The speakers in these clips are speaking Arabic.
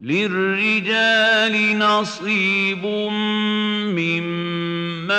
للرجال نصيب مما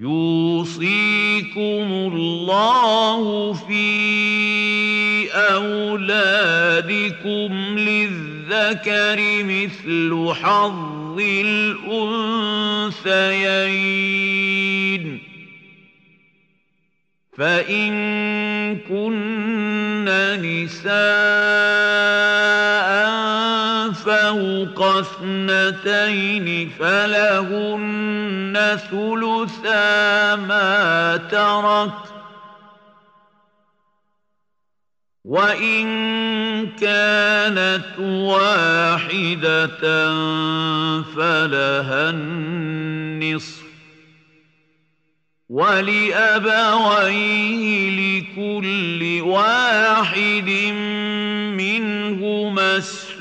يوصيكم الله في أولادكم للذكر مثل حظ الأنثيين. فإن كن نساء فوق اثنتين فلهن ثلثا ما ترك وإن كانت واحدة فلها النصف ولأبويه لكل واحد منهما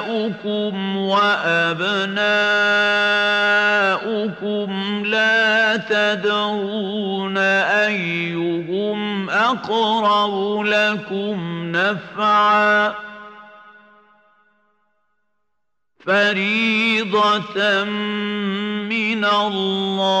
آباؤكم وأبناؤكم لا تدرون أيهم أقرب لكم نفعا فريضة من الله